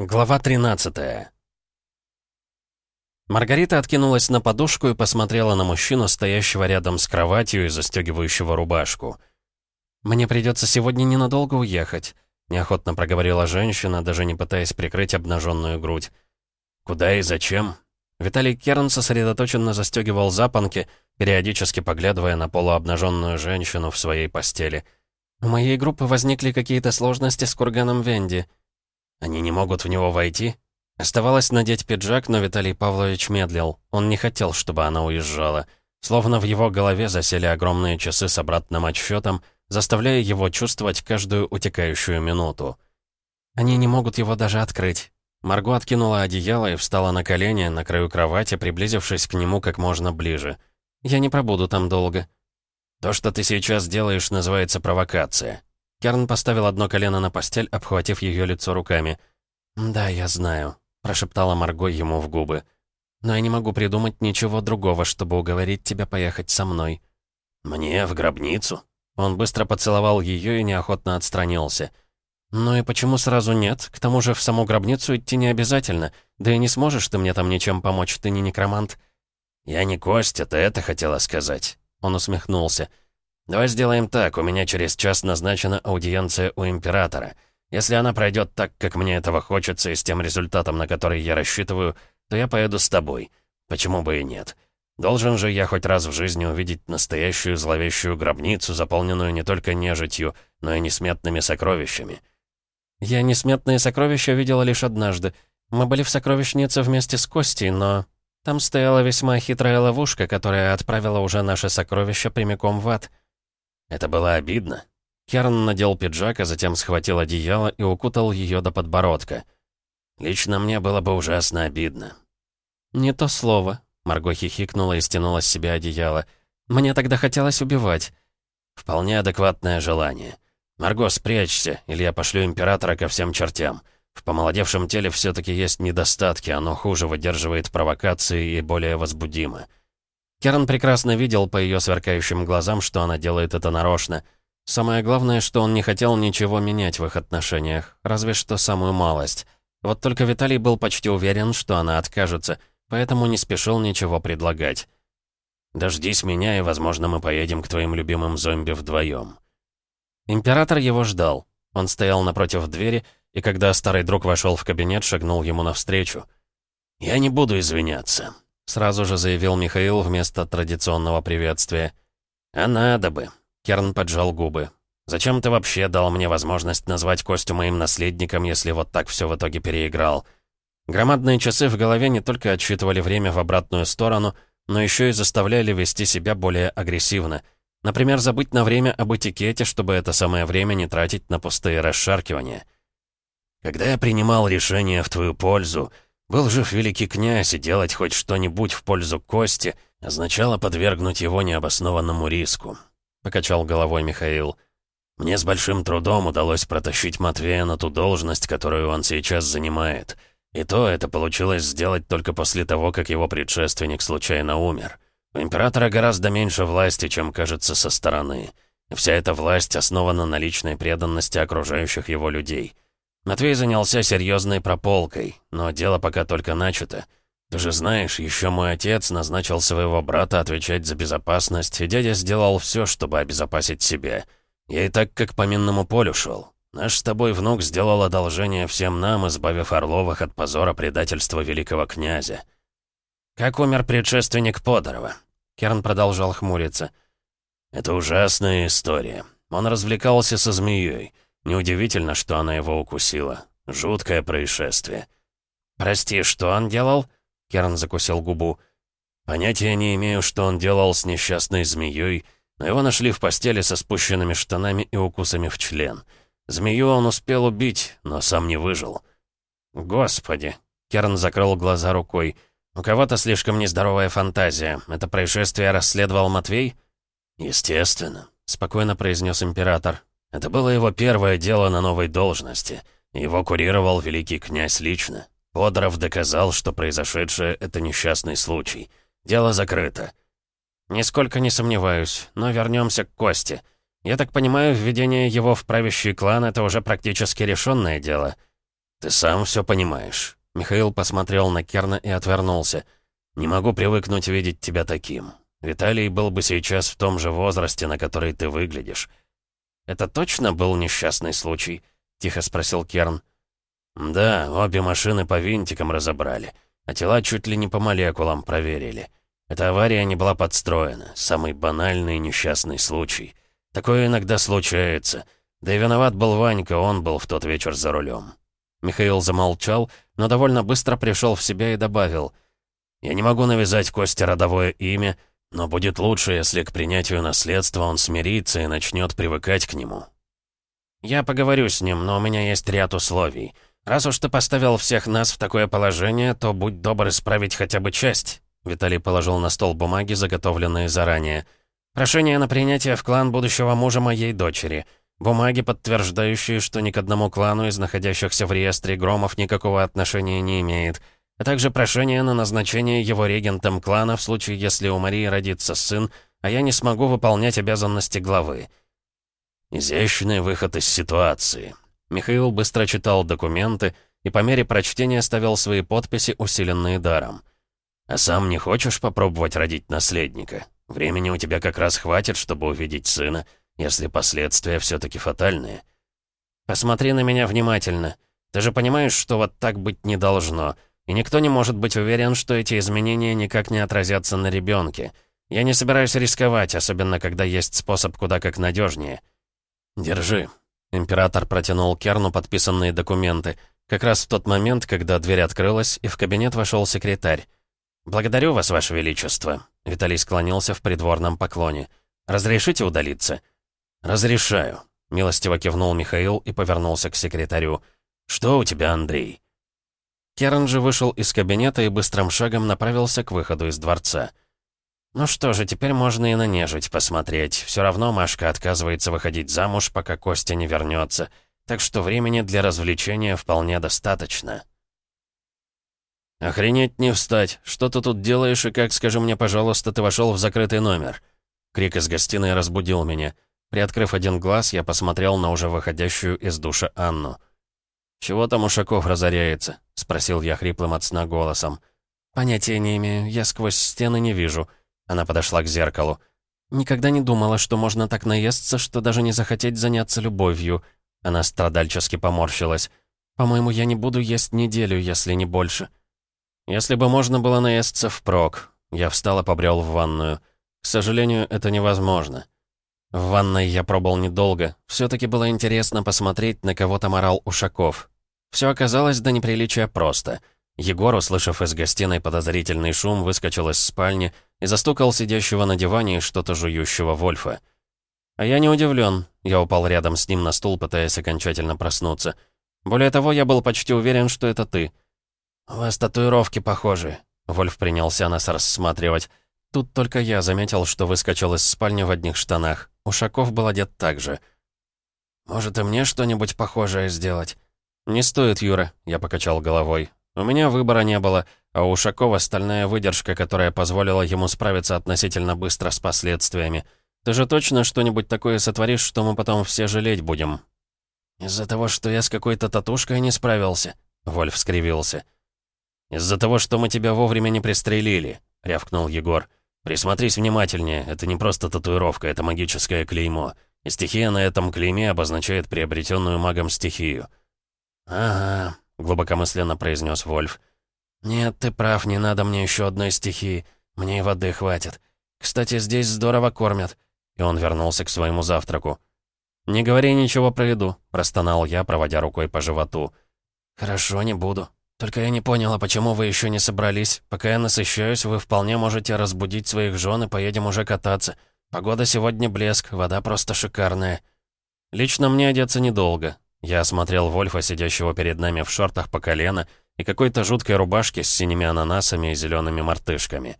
Глава 13 Маргарита откинулась на подушку и посмотрела на мужчину, стоящего рядом с кроватью и застегивающего рубашку. «Мне придется сегодня ненадолго уехать», — неохотно проговорила женщина, даже не пытаясь прикрыть обнаженную грудь. «Куда и зачем?» Виталий Керн сосредоточенно застегивал запонки, периодически поглядывая на полуобнаженную женщину в своей постели. «У моей группы возникли какие-то сложности с курганом Венди», они не могут в него войти? Оставалось надеть пиджак, но Виталий Павлович медлил. Он не хотел, чтобы она уезжала. Словно в его голове засели огромные часы с обратным отсчетом, заставляя его чувствовать каждую утекающую минуту. Они не могут его даже открыть. Марго откинула одеяло и встала на колени на краю кровати, приблизившись к нему как можно ближе. «Я не пробуду там долго». «То, что ты сейчас делаешь, называется провокация. Керн поставил одно колено на постель, обхватив ее лицо руками. «Да, я знаю», — прошептала Марго ему в губы. «Но я не могу придумать ничего другого, чтобы уговорить тебя поехать со мной». «Мне в гробницу?» Он быстро поцеловал ее и неохотно отстранился. «Ну и почему сразу нет? К тому же в саму гробницу идти не обязательно. Да и не сможешь ты мне там ничем помочь, ты не некромант». «Я не Костя, ты это хотела сказать?» Он усмехнулся. «Давай сделаем так, у меня через час назначена аудиенция у Императора. Если она пройдет так, как мне этого хочется, и с тем результатом, на который я рассчитываю, то я поеду с тобой. Почему бы и нет? Должен же я хоть раз в жизни увидеть настоящую зловещую гробницу, заполненную не только нежитью, но и несметными сокровищами». «Я несметные сокровища видела лишь однажды. Мы были в сокровищнице вместе с Костей, но там стояла весьма хитрая ловушка, которая отправила уже наши сокровища прямиком в ад». Это было обидно. Керн надел пиджак, а затем схватил одеяло и укутал ее до подбородка. Лично мне было бы ужасно обидно. «Не то слово», — Марго хихикнула и стянула с себя одеяло. «Мне тогда хотелось убивать». «Вполне адекватное желание. Марго, спрячься, или я пошлю Императора ко всем чертям. В помолодевшем теле все таки есть недостатки, оно хуже выдерживает провокации и более возбудимо». Керн прекрасно видел по ее сверкающим глазам, что она делает это нарочно. Самое главное, что он не хотел ничего менять в их отношениях, разве что самую малость. Вот только Виталий был почти уверен, что она откажется, поэтому не спешил ничего предлагать. «Дождись меня, и, возможно, мы поедем к твоим любимым зомби вдвоем». Император его ждал. Он стоял напротив двери, и когда старый друг вошел в кабинет, шагнул ему навстречу. «Я не буду извиняться. Сразу же заявил Михаил вместо традиционного приветствия. «А надо бы». Керн поджал губы. «Зачем ты вообще дал мне возможность назвать Костю моим наследником, если вот так все в итоге переиграл?» Громадные часы в голове не только отсчитывали время в обратную сторону, но еще и заставляли вести себя более агрессивно. Например, забыть на время об этикете, чтобы это самое время не тратить на пустые расшаркивания. «Когда я принимал решение в твою пользу, был жив великий князь, и делать хоть что-нибудь в пользу Кости означало подвергнуть его необоснованному риску. Покачал головой Михаил. Мне с большим трудом удалось протащить Матвея на ту должность, которую он сейчас занимает. И то это получилось сделать только после того, как его предшественник случайно умер. У императора гораздо меньше власти, чем кажется со стороны. Вся эта власть основана на личной преданности окружающих его людей — Матвей занялся серьезной прополкой, но дело пока только начато. Ты же знаешь, еще мой отец назначил своего брата отвечать за безопасность, и дядя сделал все, чтобы обезопасить себя. Я и так как по минному полю шел. Наш с тобой внук сделал одолжение всем нам, избавив Орловых от позора предательства великого князя. Как умер предшественник Подорова? Керн продолжал хмуриться. Это ужасная история. Он развлекался со змеей. Неудивительно, что она его укусила. Жуткое происшествие. «Прости, что он делал?» Керн закусил губу. «Понятия не имею, что он делал с несчастной змеей, но его нашли в постели со спущенными штанами и укусами в член. Змею он успел убить, но сам не выжил». «Господи!» Керн закрыл глаза рукой. «У кого-то слишком нездоровая фантазия. Это происшествие расследовал Матвей?» «Естественно», — спокойно произнес император. Это было его первое дело на новой должности. Его курировал великий князь лично. Подоров доказал, что произошедшее — это несчастный случай. Дело закрыто. Нисколько не сомневаюсь, но вернемся к Косте. Я так понимаю, введение его в правящий клан — это уже практически решенное дело. «Ты сам все понимаешь». Михаил посмотрел на Керна и отвернулся. «Не могу привыкнуть видеть тебя таким. Виталий был бы сейчас в том же возрасте, на который ты выглядишь». «Это точно был несчастный случай?» — тихо спросил Керн. «Да, обе машины по винтикам разобрали, а тела чуть ли не по молекулам проверили. Эта авария не была подстроена, самый банальный несчастный случай. Такое иногда случается. Да и виноват был Ванька, он был в тот вечер за рулем. Михаил замолчал, но довольно быстро пришел в себя и добавил. «Я не могу навязать Косте родовое имя, но будет лучше, если к принятию наследства он смирится и начнет привыкать к нему». «Я поговорю с ним, но у меня есть ряд условий. Раз уж ты поставил всех нас в такое положение, то будь добр исправить хотя бы часть». Виталий положил на стол бумаги, заготовленные заранее. «Прошение на принятие в клан будущего мужа моей дочери». Бумаги, подтверждающие, что ни к одному клану из находящихся в реестре Громов никакого отношения не имеет, а также прошение на назначение его регентом клана в случае, если у Марии родится сын, а я не смогу выполнять обязанности главы. Изящный выход из ситуации. Михаил быстро читал документы и по мере прочтения ставил свои подписи, усиленные даром. «А сам не хочешь попробовать родить наследника? Времени у тебя как раз хватит, чтобы увидеть сына» если последствия все-таки фатальные. Посмотри на меня внимательно. Ты же понимаешь, что вот так быть не должно. И никто не может быть уверен, что эти изменения никак не отразятся на ребенке. Я не собираюсь рисковать, особенно когда есть способ куда как надежнее. Держи. Император протянул Керну подписанные документы, как раз в тот момент, когда дверь открылась, и в кабинет вошел секретарь. «Благодарю вас, Ваше Величество», — Виталий склонился в придворном поклоне. «Разрешите удалиться?» «Разрешаю», — милостиво кивнул Михаил и повернулся к секретарю. «Что у тебя, Андрей?» Керн же вышел из кабинета и быстрым шагом направился к выходу из дворца. «Ну что же, теперь можно и на нежить посмотреть. Все равно Машка отказывается выходить замуж, пока Костя не вернется. Так что времени для развлечения вполне достаточно». «Охренеть не встать! Что ты тут делаешь и как, скажи мне, пожалуйста, ты вошел в закрытый номер?» Крик из гостиной разбудил меня. Приоткрыв один глаз, я посмотрел на уже выходящую из душа Анну. «Чего там Ушаков разоряется?» — спросил я хриплым от сна голосом. «Понятия не имею, я сквозь стены не вижу». Она подошла к зеркалу. «Никогда не думала, что можно так наесться, что даже не захотеть заняться любовью». Она страдальчески поморщилась. «По-моему, я не буду есть неделю, если не больше». «Если бы можно было наесться впрок». Я встал и побрел в ванную. «К сожалению, это невозможно». В ванной я пробыл недолго. Все-таки было интересно посмотреть, на кого там орал Ушаков. Все оказалось до неприличия просто. Егор, услышав из гостиной подозрительный шум, выскочил из спальни и застукал сидящего на диване что-то жующего Вольфа. А я не удивлен. Я упал рядом с ним на стул, пытаясь окончательно проснуться. Более того, я был почти уверен, что это ты. «У вас татуировки похожи», — Вольф принялся нас рассматривать. Тут только я заметил, что выскочил из спальни в одних штанах. Ушаков был одет так же. «Может, и мне что-нибудь похожее сделать?» «Не стоит, Юра», — я покачал головой. «У меня выбора не было, а у Ушакова стальная выдержка, которая позволила ему справиться относительно быстро с последствиями. Ты же точно что-нибудь такое сотворишь, что мы потом все жалеть будем?» «Из-за того, что я с какой-то татушкой не справился?» — Вольф скривился. «Из-за того, что мы тебя вовремя не пристрелили», — рявкнул Егор. Присмотрись внимательнее, это не просто татуировка, это магическое клеймо. И стихия на этом клейме обозначает приобретенную магом стихию. «Ага», — глубокомысленно произнес Вольф. «Нет, ты прав, не надо мне еще одной стихии. Мне и воды хватит. Кстати, здесь здорово кормят». И он вернулся к своему завтраку. «Не говори ничего про еду», — простонал я, проводя рукой по животу. «Хорошо, не буду», «Только я не поняла, почему вы еще не собрались. Пока я насыщаюсь, вы вполне можете разбудить своих жен и поедем уже кататься. Погода сегодня блеск, вода просто шикарная». «Лично мне одеться недолго». Я осмотрел Вольфа, сидящего перед нами в шортах по колено, и какой-то жуткой рубашке с синими ананасами и зелеными мартышками.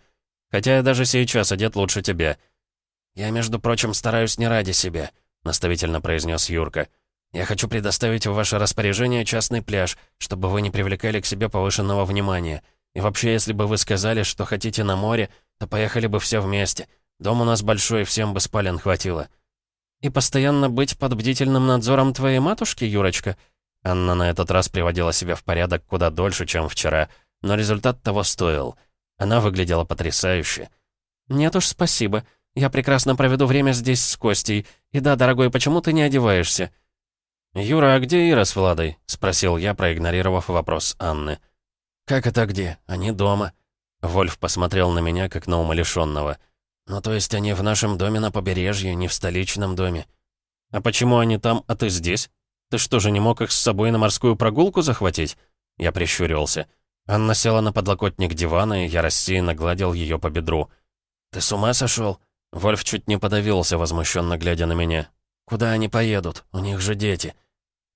Хотя я даже сейчас одет лучше тебя. «Я, между прочим, стараюсь не ради себя», — наставительно произнес Юрка. Я хочу предоставить в ваше распоряжение частный пляж, чтобы вы не привлекали к себе повышенного внимания. И вообще, если бы вы сказали, что хотите на море, то поехали бы все вместе. Дом у нас большой, всем бы спален хватило». «И постоянно быть под бдительным надзором твоей матушки, Юрочка?» Анна на этот раз приводила себя в порядок куда дольше, чем вчера, но результат того стоил. Она выглядела потрясающе. «Нет уж, спасибо. Я прекрасно проведу время здесь с Костей. И да, дорогой, почему ты не одеваешься?» «Юра, а где Ира с Владой?» — спросил я, проигнорировав вопрос Анны. «Как это где? Они дома». Вольф посмотрел на меня, как на умалишенного. «Ну, то есть они в нашем доме на побережье, не в столичном доме». «А почему они там, а ты здесь? Ты что же, не мог их с собой на морскую прогулку захватить?» Я прищурился. Анна села на подлокотник дивана, и я рассеянно гладил ее по бедру. «Ты с ума сошел? Вольф чуть не подавился, возмущенно глядя на меня. «Куда они поедут? У них же дети».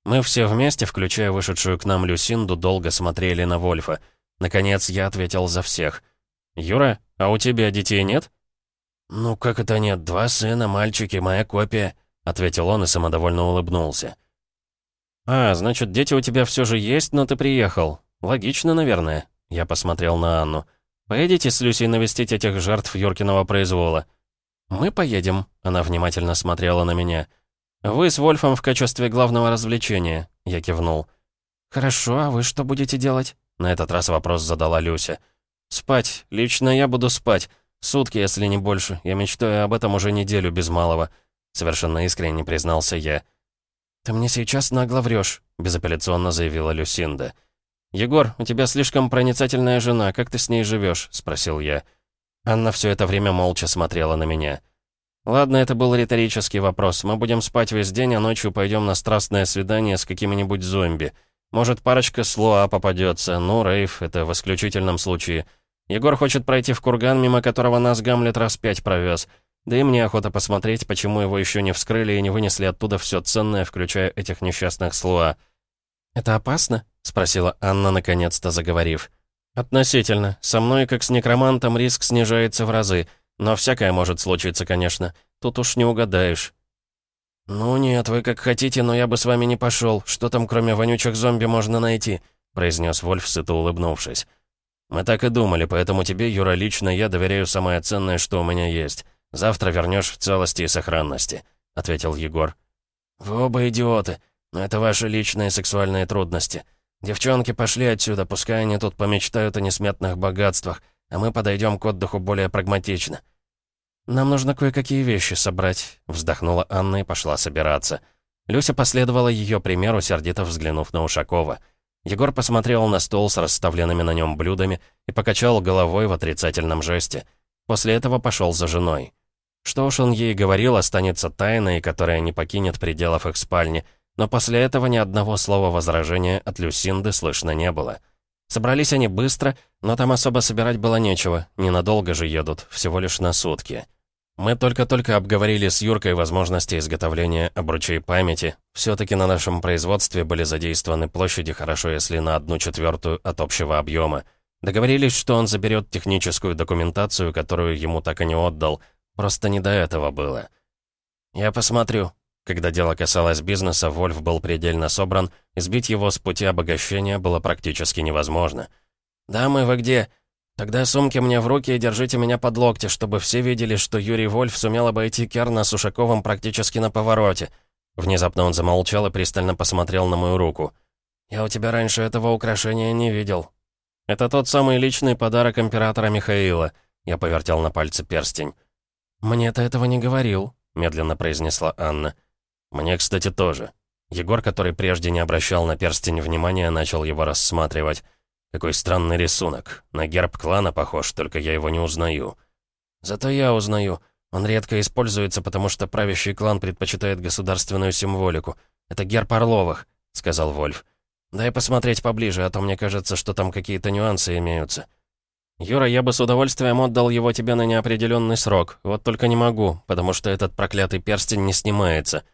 Мы все вместе, включая вышедшую к нам Люсинду, долго смотрели на Вольфа. Наконец я ответил за всех. «Юра, а у тебя детей нет?» «Ну как это нет? Два сына, мальчики, моя копия», — ответил он и самодовольно улыбнулся. «А, значит, дети у тебя все же есть, но ты приехал. Логично, наверное». Я посмотрел на Анну. «Поедете с Люсей навестить этих жертв Юркиного произвола?» «Мы поедем», — она внимательно смотрела на меня. «Вы с Вольфом в качестве главного развлечения», — я кивнул. «Хорошо, а вы что будете делать?» На этот раз вопрос задала Люся. «Спать. Лично я буду спать. Сутки, если не больше. Я мечтаю об этом уже неделю без малого», — совершенно искренне признался я. «Ты мне сейчас нагло врешь», — безапелляционно заявила Люсинда. «Егор, у тебя слишком проницательная жена. Как ты с ней живешь? спросил я. Анна все это время молча смотрела на меня. «Ладно, это был риторический вопрос. Мы будем спать весь день, а ночью пойдем на страстное свидание с какими-нибудь зомби. Может, парочка слоа попадется. Ну, рейв, это в исключительном случае. Егор хочет пройти в курган, мимо которого нас Гамлет раз пять провез. Да и мне охота посмотреть, почему его еще не вскрыли и не вынесли оттуда все ценное, включая этих несчастных слоа». «Это опасно?» — спросила Анна, наконец-то заговорив. «Относительно. Со мной, как с некромантом, риск снижается в разы». Но всякое может случиться, конечно. Тут уж не угадаешь. «Ну нет, вы как хотите, но я бы с вами не пошел. Что там, кроме вонючих зомби, можно найти?» произнес Вольф, сыто улыбнувшись. «Мы так и думали, поэтому тебе, Юра, лично я доверяю самое ценное, что у меня есть. Завтра вернешь в целости и сохранности», — ответил Егор. «Вы оба идиоты, но это ваши личные сексуальные трудности. Девчонки, пошли отсюда, пускай они тут помечтают о несметных богатствах а мы подойдем к отдыху более прагматично». «Нам нужно кое-какие вещи собрать», — вздохнула Анна и пошла собираться. Люся последовала ее примеру, сердито взглянув на Ушакова. Егор посмотрел на стол с расставленными на нем блюдами и покачал головой в отрицательном жесте. После этого пошел за женой. Что уж он ей говорил, останется тайной, которая не покинет пределов их спальни, но после этого ни одного слова возражения от Люсинды слышно не было. Собрались они быстро, но там особо собирать было нечего, ненадолго же едут, всего лишь на сутки. Мы только-только обговорили с Юркой возможности изготовления обручей памяти. Все-таки на нашем производстве были задействованы площади хорошо, если на одну четвертую от общего объема. Договорились, что он заберет техническую документацию, которую ему так и не отдал. Просто не до этого было. «Я посмотрю», когда дело касалось бизнеса, Вольф был предельно собран, и сбить его с пути обогащения было практически невозможно. «Дамы, вы где? Тогда сумки мне в руки и держите меня под локти, чтобы все видели, что Юрий Вольф сумел обойти Керна с Ушаковым практически на повороте». Внезапно он замолчал и пристально посмотрел на мою руку. «Я у тебя раньше этого украшения не видел». «Это тот самый личный подарок императора Михаила», — я повертел на пальце перстень. «Мне ты этого не говорил», — медленно произнесла Анна. «Мне, кстати, тоже». Егор, который прежде не обращал на перстень внимания, начал его рассматривать. Какой странный рисунок. На герб клана похож, только я его не узнаю. Зато я узнаю. Он редко используется, потому что правящий клан предпочитает государственную символику. Это герб Орловых, сказал Вольф. Дай посмотреть поближе, а то мне кажется, что там какие-то нюансы имеются. «Юра, я бы с удовольствием отдал его тебе на неопределенный срок. Вот только не могу, потому что этот проклятый перстень не снимается.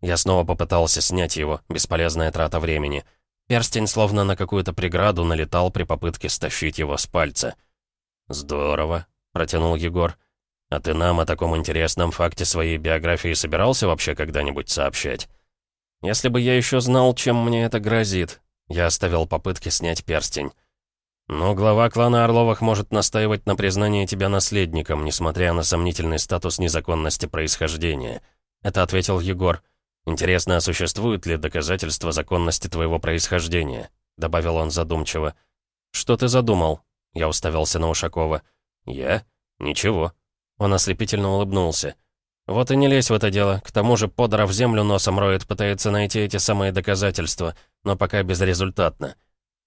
Я снова попытался снять его, бесполезная трата времени. Перстень словно на какую-то преграду налетал при попытке стащить его с пальца. «Здорово», — протянул Егор. «А ты нам о таком интересном факте своей биографии собирался вообще когда-нибудь сообщать?» «Если бы я еще знал, чем мне это грозит», я оставил попытки снять перстень. «Но глава клана Орловых может настаивать на признании тебя наследником, несмотря на сомнительный статус незаконности происхождения», — это ответил Егор. Интересно, а существуют ли доказательства законности твоего происхождения?» — добавил он задумчиво. «Что ты задумал?» — я уставился на Ушакова. «Я? Ничего». Он ослепительно улыбнулся. «Вот и не лезь в это дело. К тому же Подоров землю носом роет, пытается найти эти самые доказательства, но пока безрезультатно.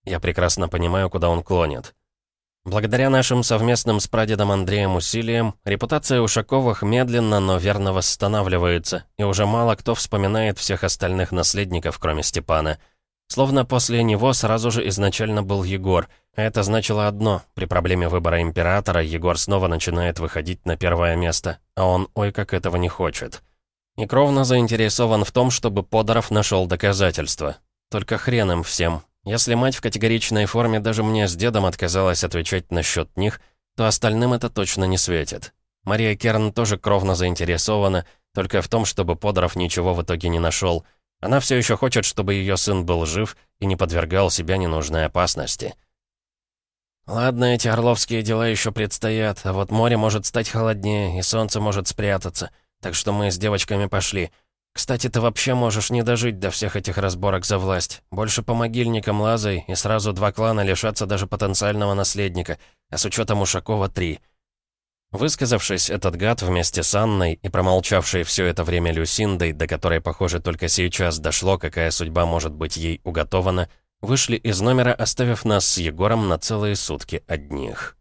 Я прекрасно понимаю, куда он клонит». Благодаря нашим совместным с прадедом Андреем усилиям, репутация Ушаковых медленно, но верно восстанавливается, и уже мало кто вспоминает всех остальных наследников, кроме Степана. Словно после него сразу же изначально был Егор, а это значило одно — при проблеме выбора императора Егор снова начинает выходить на первое место, а он ой как этого не хочет. И заинтересован в том, чтобы Подоров нашел доказательства. Только хрен им всем, если мать в категоричной форме даже мне с дедом отказалась отвечать насчет них, то остальным это точно не светит. Мария Керн тоже кровно заинтересована, только в том, чтобы Подоров ничего в итоге не нашел. Она все еще хочет, чтобы ее сын был жив и не подвергал себя ненужной опасности. Ладно, эти орловские дела еще предстоят, а вот море может стать холоднее, и солнце может спрятаться. Так что мы с девочками пошли. Кстати, ты вообще можешь не дожить до всех этих разборок за власть. Больше по могильникам лазай, и сразу два клана лишатся даже потенциального наследника, а с учетом Ушакова три. Высказавшись, этот гад вместе с Анной и промолчавшей все это время Люсиндой, до которой, похоже, только сейчас дошло, какая судьба может быть ей уготована, вышли из номера, оставив нас с Егором на целые сутки одних.